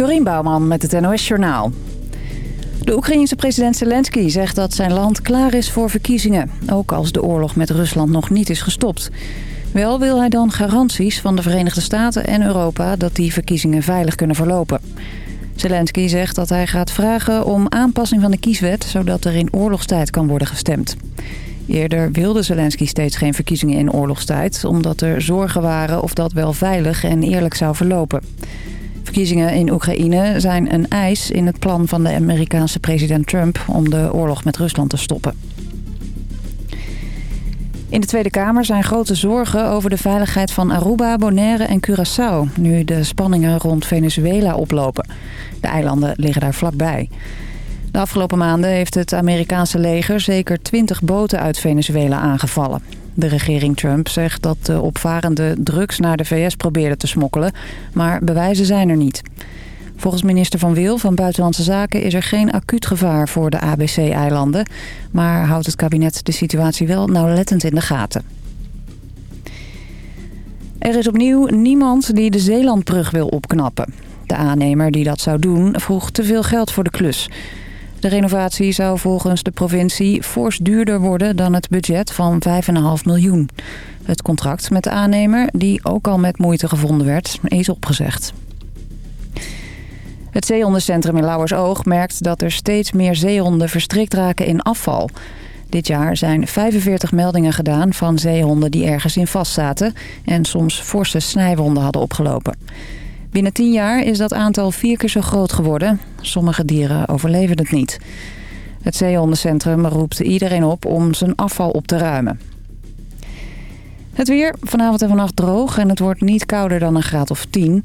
Dorien Bouwman met het NOS Journaal. De Oekraïense president Zelensky zegt dat zijn land klaar is voor verkiezingen. Ook als de oorlog met Rusland nog niet is gestopt. Wel wil hij dan garanties van de Verenigde Staten en Europa... dat die verkiezingen veilig kunnen verlopen. Zelensky zegt dat hij gaat vragen om aanpassing van de kieswet... zodat er in oorlogstijd kan worden gestemd. Eerder wilde Zelensky steeds geen verkiezingen in oorlogstijd... omdat er zorgen waren of dat wel veilig en eerlijk zou verlopen. Verkiezingen in Oekraïne zijn een eis in het plan van de Amerikaanse president Trump... om de oorlog met Rusland te stoppen. In de Tweede Kamer zijn grote zorgen over de veiligheid van Aruba, Bonaire en Curaçao... nu de spanningen rond Venezuela oplopen. De eilanden liggen daar vlakbij. De afgelopen maanden heeft het Amerikaanse leger zeker 20 boten uit Venezuela aangevallen. De regering Trump zegt dat de opvarende drugs naar de VS probeerden te smokkelen, maar bewijzen zijn er niet. Volgens minister Van Wil van Buitenlandse Zaken is er geen acuut gevaar voor de ABC-eilanden, maar houdt het kabinet de situatie wel nauwlettend in de gaten. Er is opnieuw niemand die de Zeelandbrug wil opknappen. De aannemer die dat zou doen vroeg te veel geld voor de klus. De renovatie zou volgens de provincie fors duurder worden dan het budget van 5,5 miljoen. Het contract met de aannemer, die ook al met moeite gevonden werd, is opgezegd. Het zeehondencentrum in Lauwersoog merkt dat er steeds meer zeehonden verstrikt raken in afval. Dit jaar zijn 45 meldingen gedaan van zeehonden die ergens in vastzaten... en soms forse snijwonden hadden opgelopen. Binnen 10 jaar is dat aantal vier keer zo groot geworden. Sommige dieren overleven het niet. Het zeehondencentrum roept iedereen op om zijn afval op te ruimen. Het weer, vanavond en vannacht droog en het wordt niet kouder dan een graad of 10.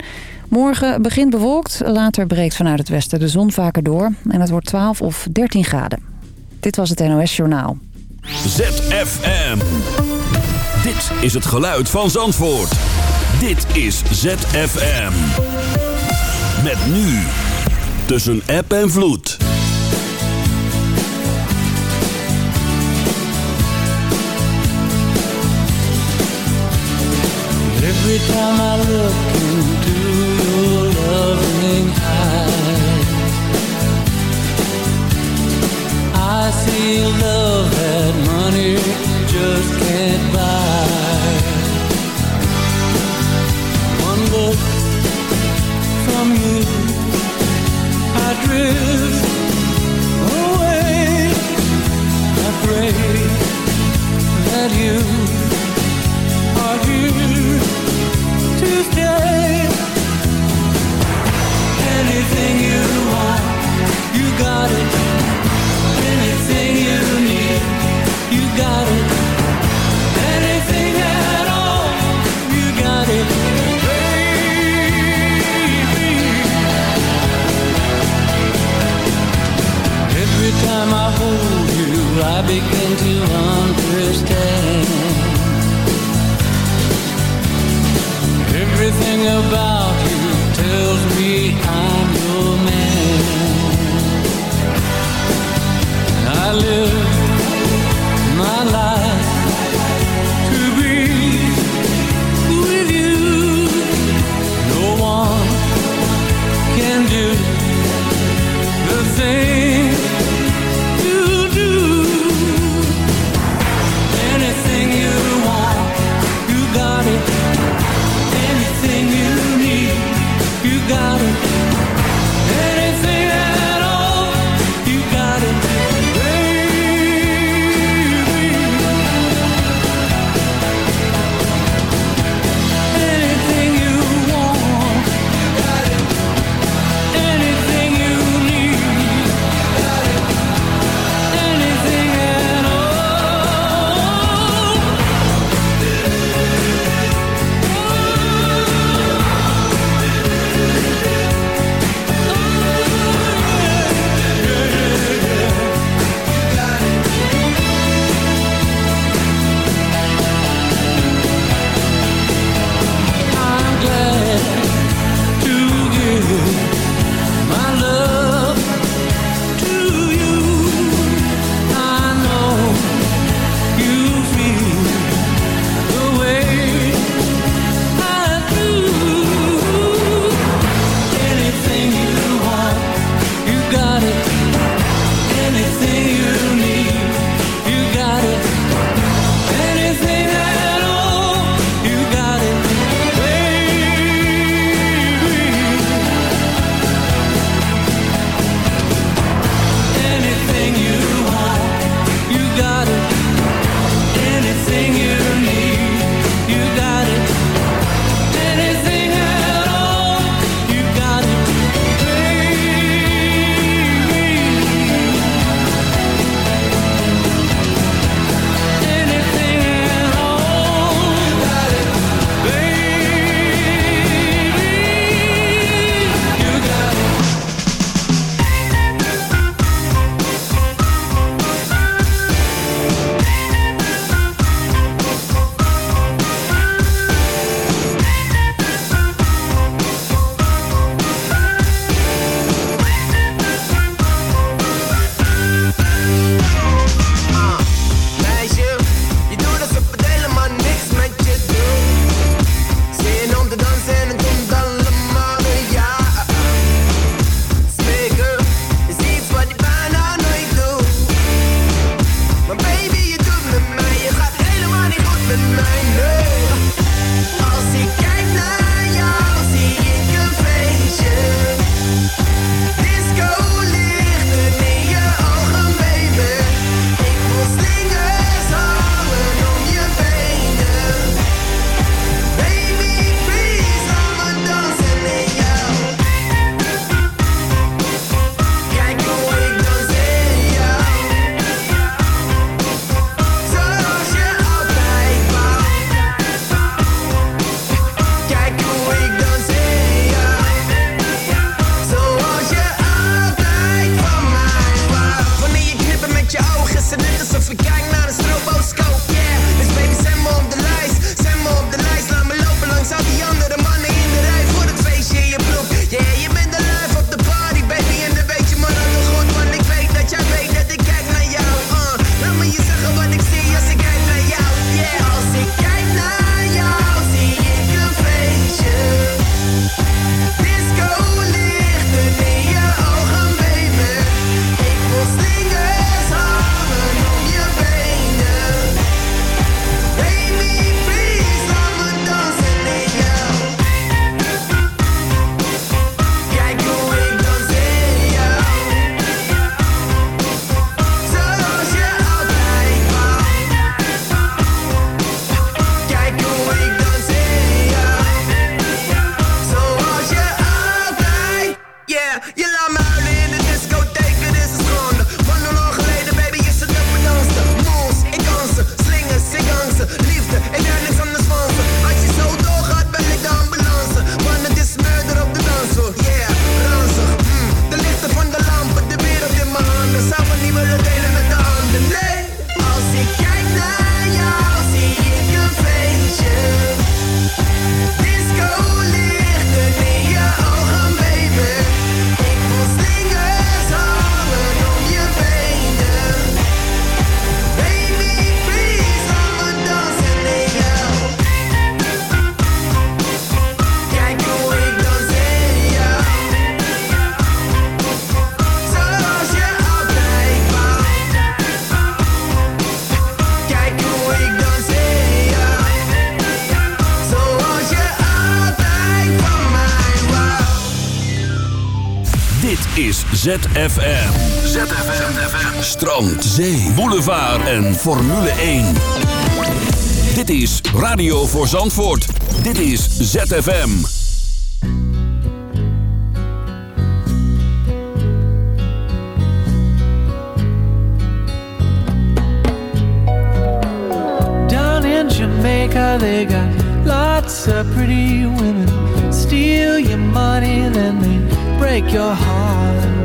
Morgen begint bewolkt, later breekt vanuit het westen de zon vaker door... en het wordt 12 of 13 graden. Dit was het NOS Journaal. ZFM. Dit is het geluid van Zandvoort. Dit is ZFM. Met nu. Tussen app en vloed. Every time I look into your loving eyes I see love that money just can't buy you begin to understand. Everything about you tells me I'm your man. I live my life to be with you. No one can do ZFM. ZFM. Strand, zee, boulevard en Formule 1. Dit is Radio voor Zandvoort. Dit is ZFM. Down in Jamaica they got lots of pretty women. Steal your money then they break your heart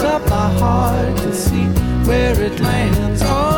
Up my heart to see where it lands. On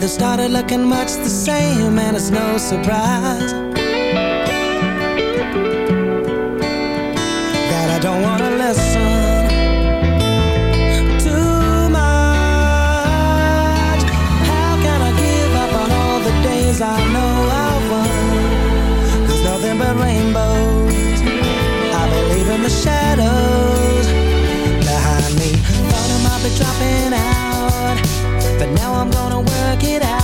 they started looking much the same, and it's no surprise that I don't want to listen. too much. How can I give up on all the days I know I won? There's nothing but rainbows. I believe in the shadows behind me. Thought I might be dropping out, but now I'm gonna work it out.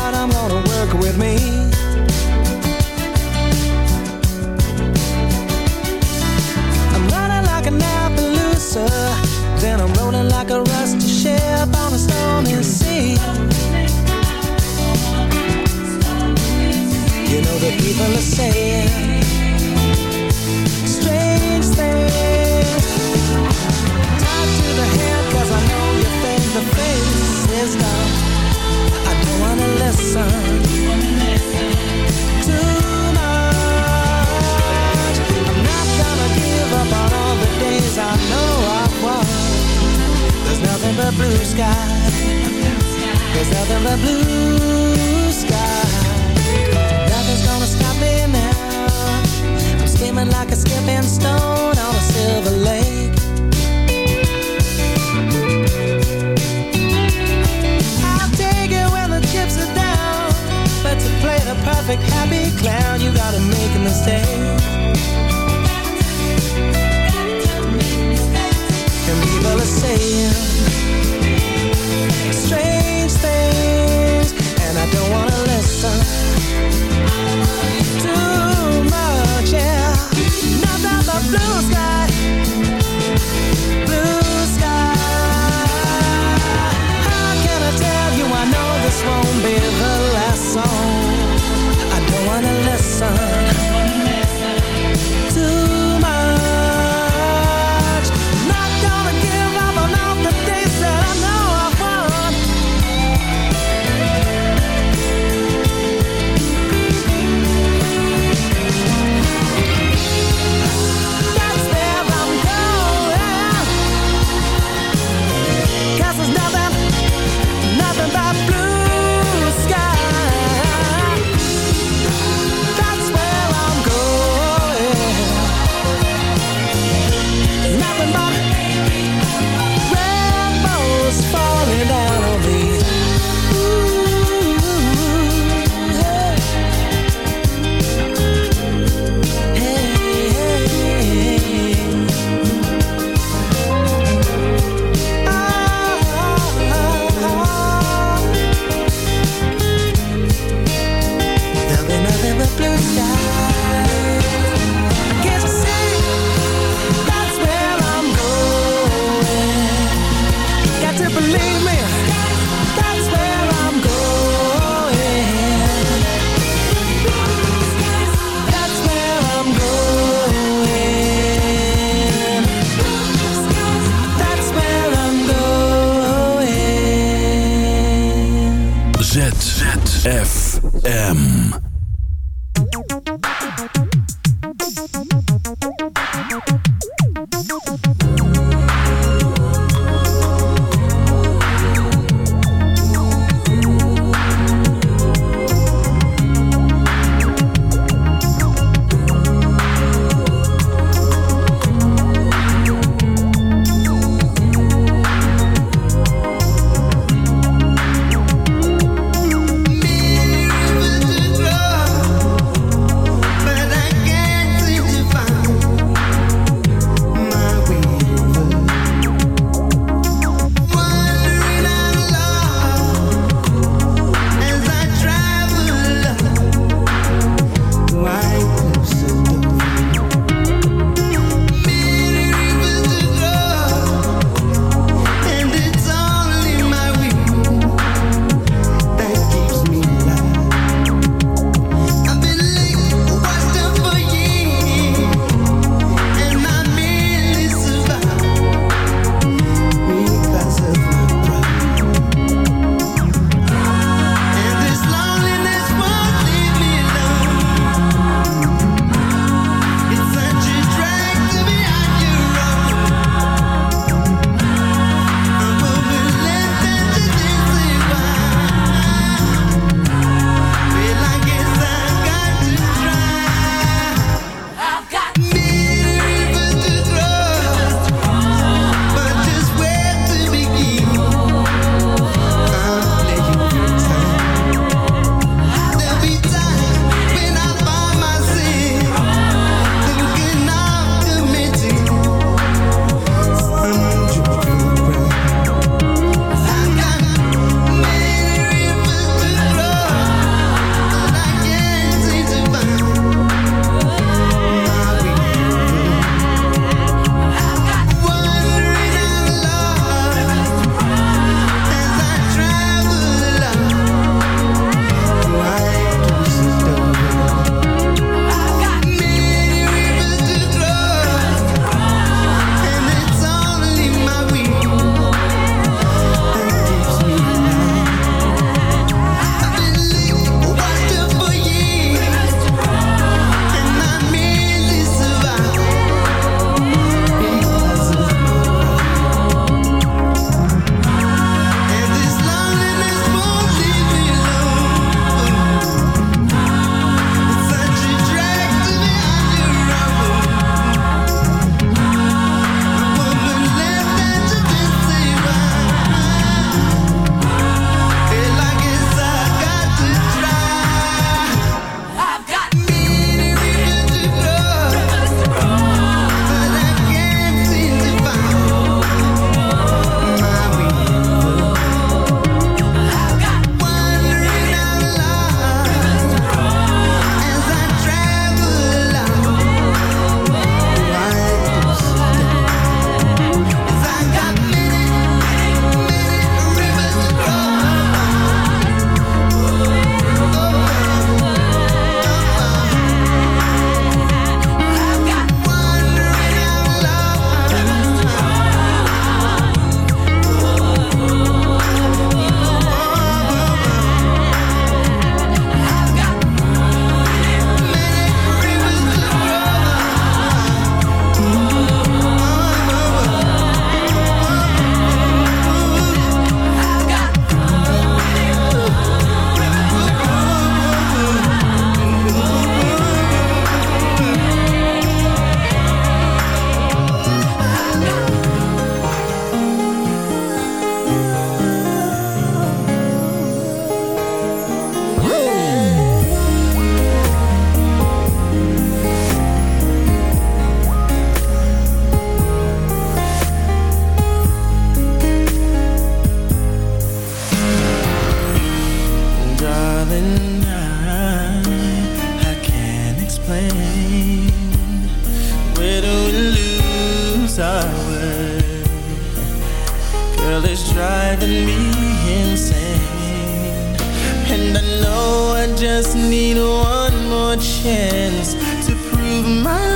just need one more chance to prove my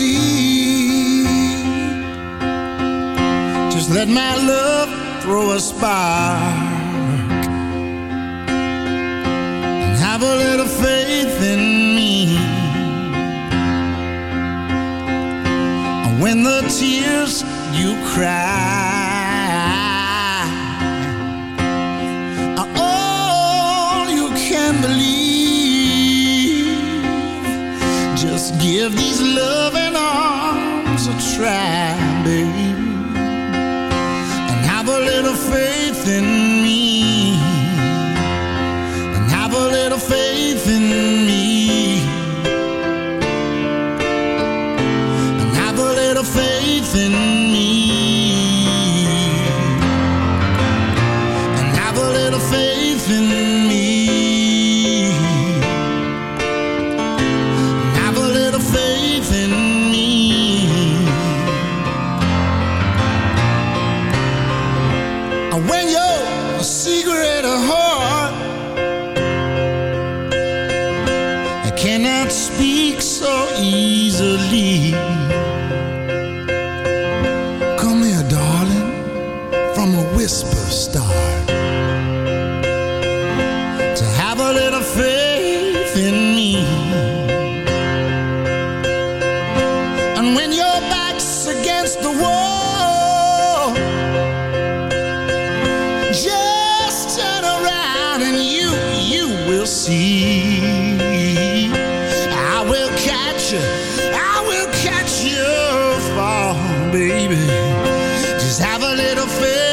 see. Just let my love throw a spark and have a little faith in me. And when the tears you cry. give these love little fair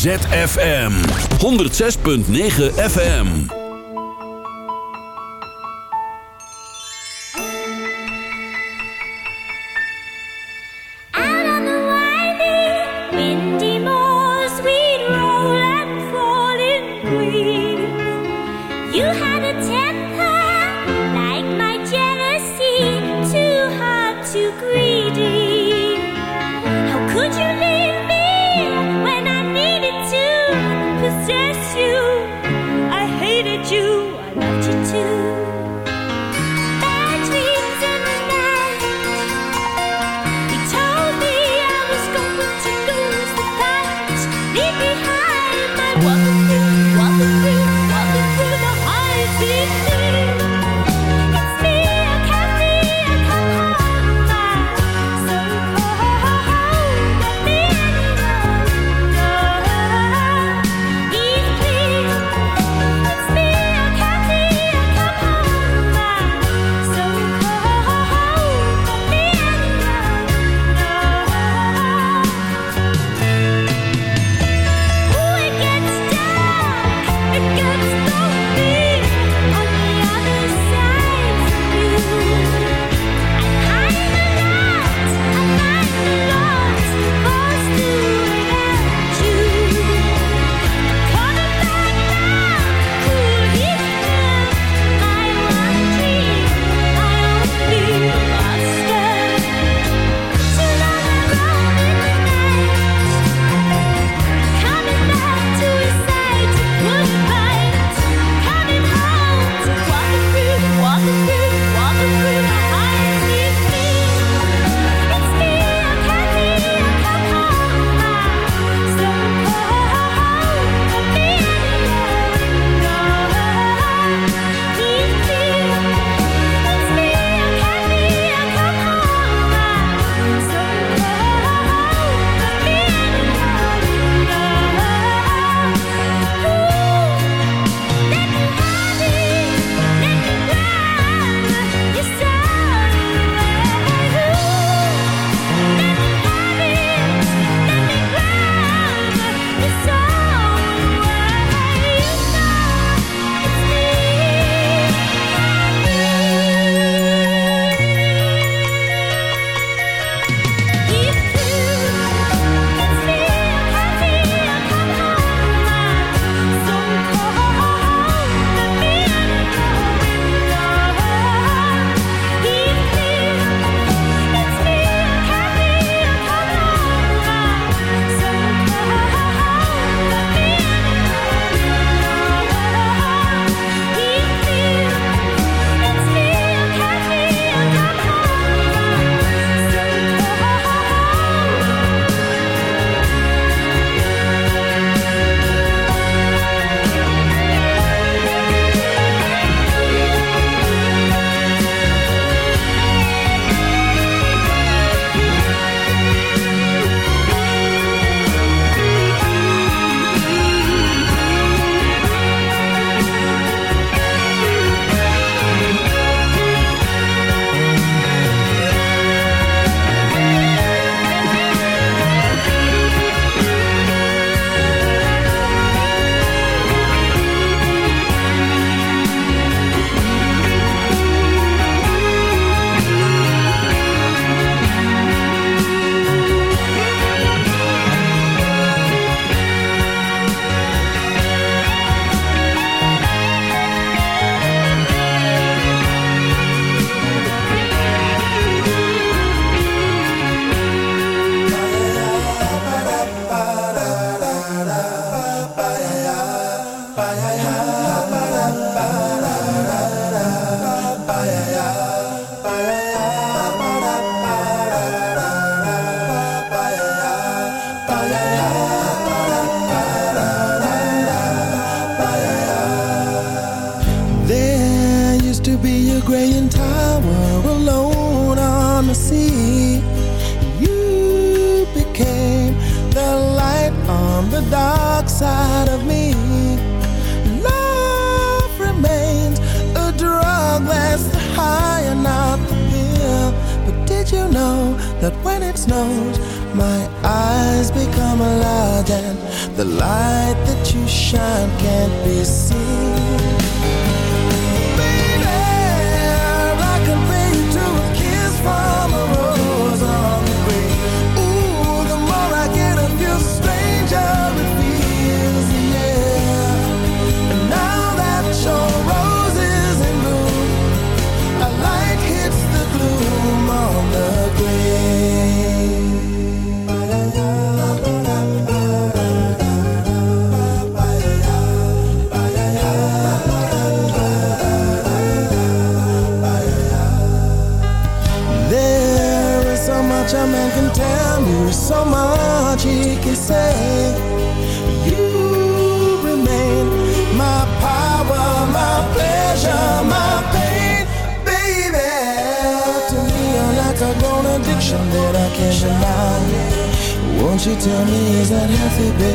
ZFM 106.9 FM.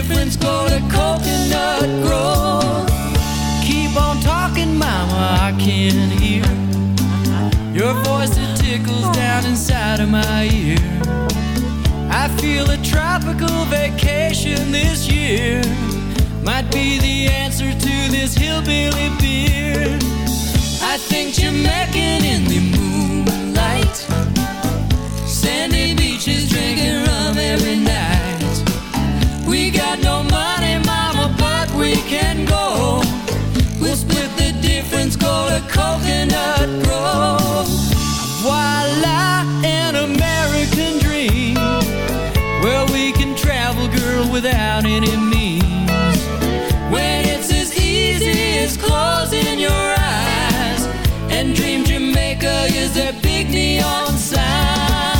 Difference, go to Coconut Grove. Keep on talking, mama, I can hear your voice that tickles down inside of my ear. I feel a tropical vacation this year might be the answer to this hillbilly beer. I think Jamaican in the moonlight. Sandy beaches drinking rum every night. Got no money, mama, but we can go. We'll split the difference, go to Coconut Grove. Voila, an American dream. Where we can travel, girl, without any means. When it's as easy as closing your eyes and dream Jamaica is their big neon sign.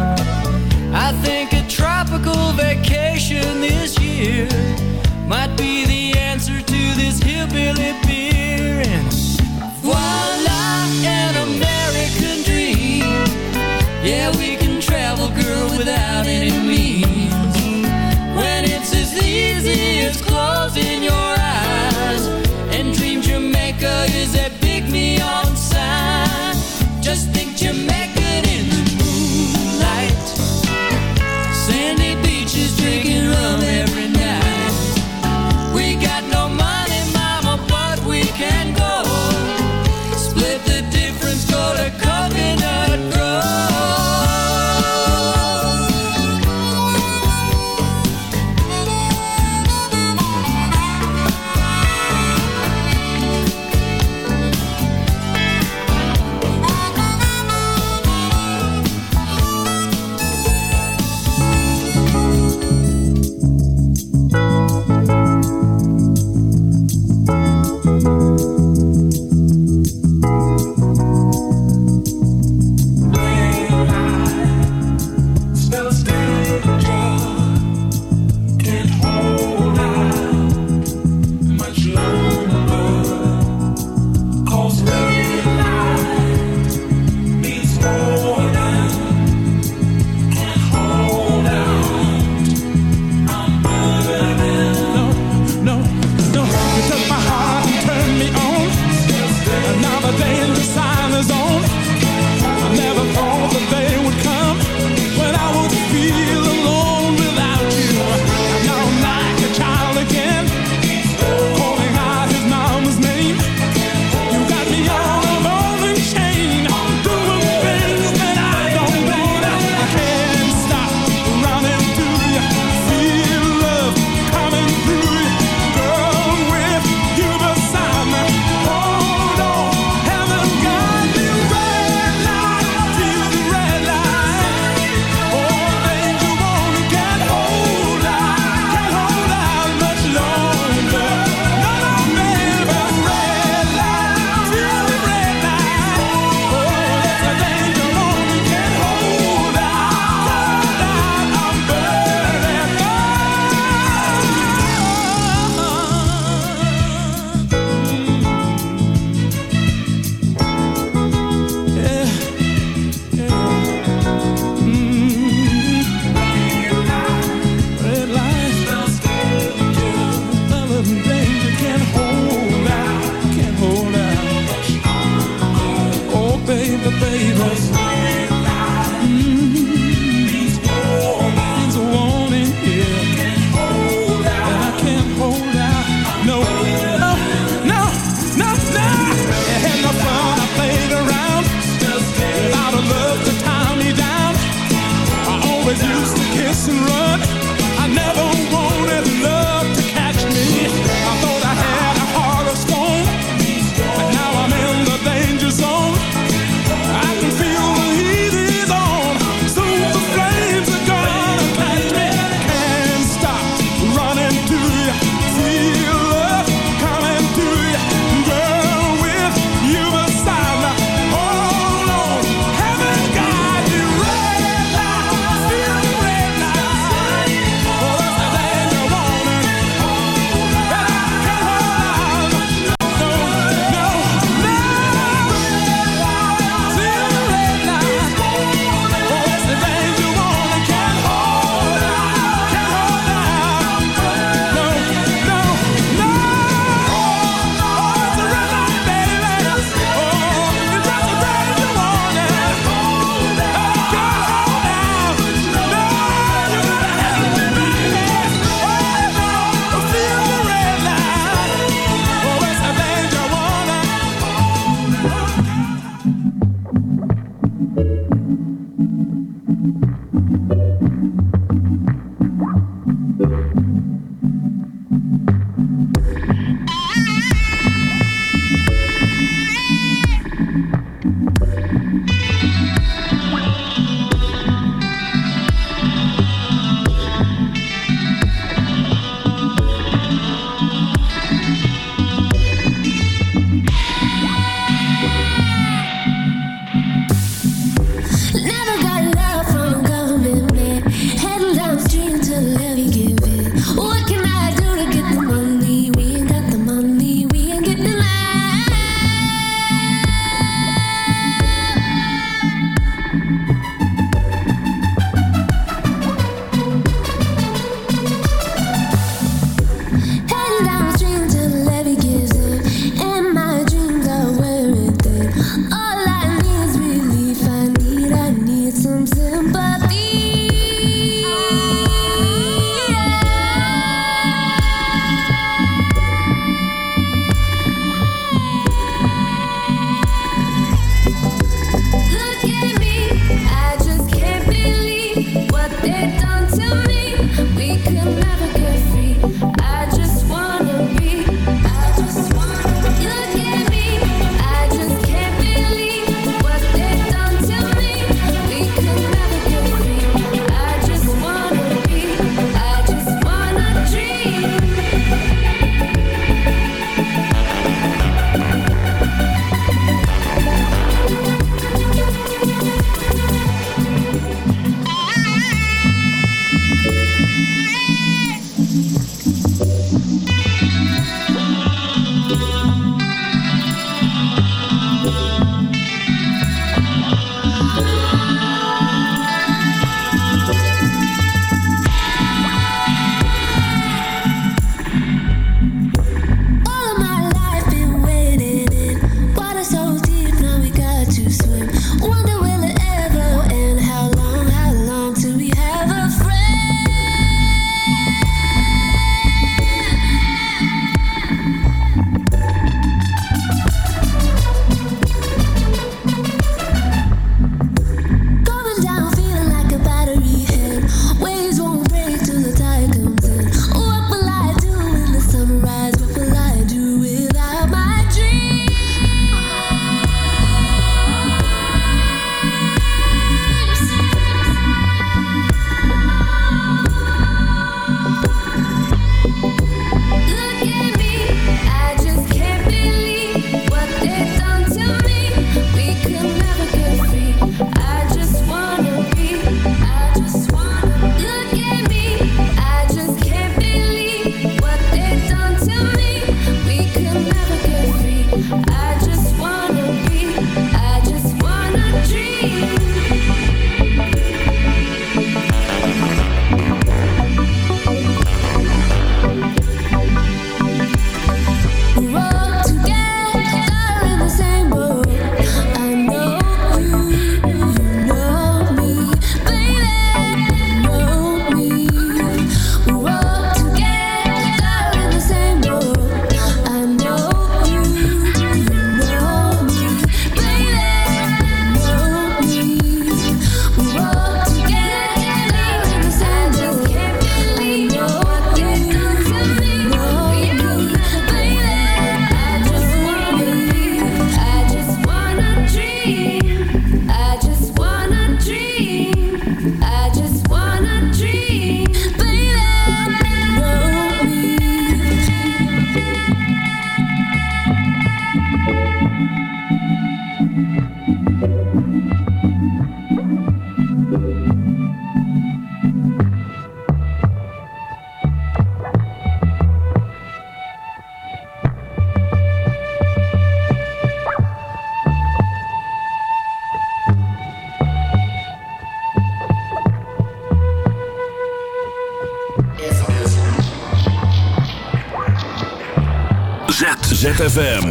ZFM.